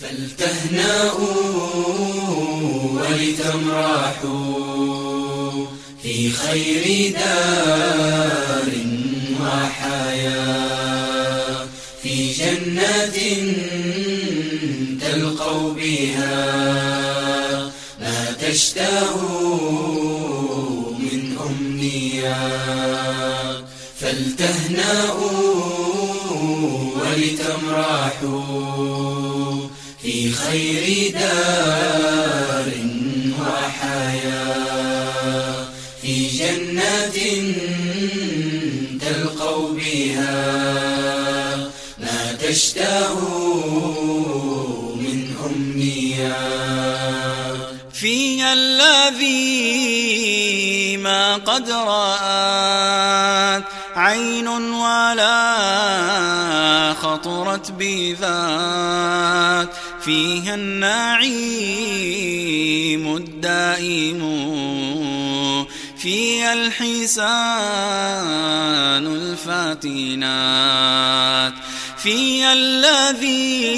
فلتهنأوا ولتمرحوا في خير دار وحياة في جنات تلقوا بها ما تشتهوا من أمنيات فلتهنأوا ولتمرحوا في خير دار وحياة في جنات تلقوا بها ما تشتهوا من أمنيات فيها الذي ما قد رأت عين ولا خطرت بذات. فيها النعيم الدائم. فيها الحسان الفاتنات. فيها الذي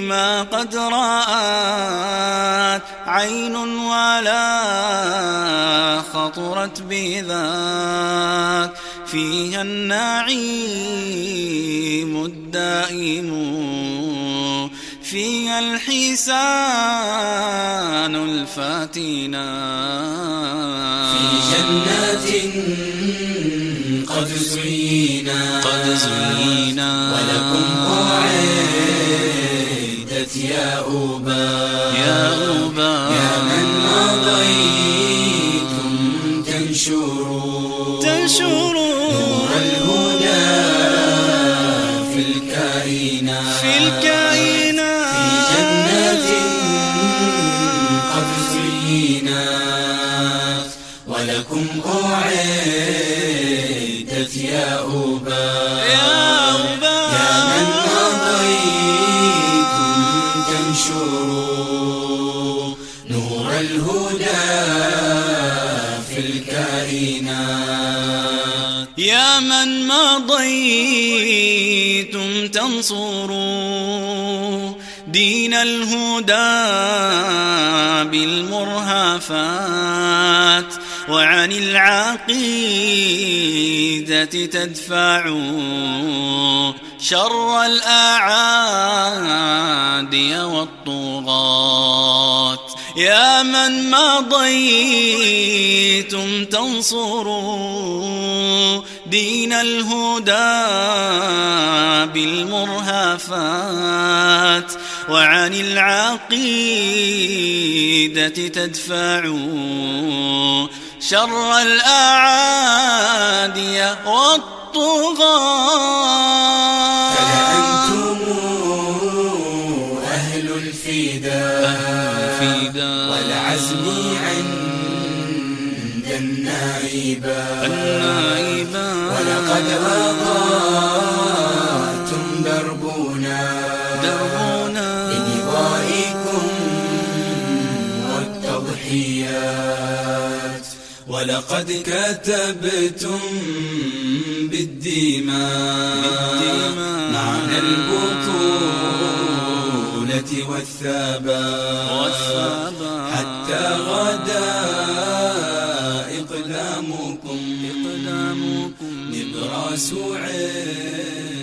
ما قد رأت. عين ولا خطرت بذات. فيها النعيم الدائم. فيها الحسان الفاتنا في جنات قد زينا قد زينا. ولكم أعيدت يا أوبا. يا أوبا. يا من مضيتم تنشروا. تنشروا. نور الهدى في الكائنات. في الكائنات. ولكم أعيدت يا أوبا. يا أوبا. يا من مضيتم تنشروا نور الهدى في الكائنات. يا من مضيتم تنصروا. دين الهدى بالمرهفات. وعن العقيدة تدفعوا شر الأعادي والطغاة. يا من مضيتم تنصروا دين الهدى بالمرهفات. وعن العقيدة تدفعوا شر الأعادي والطغاة. فلأنتم أهل الفداء والعزم عند النائبات النائبات ولقد أضاءتم دربنا. دربنا. بنضائكم والتضحيات ولقد كتبتم بالدماء معنى البطولة والثبات. حتى غدا إقدامكم نبراس عين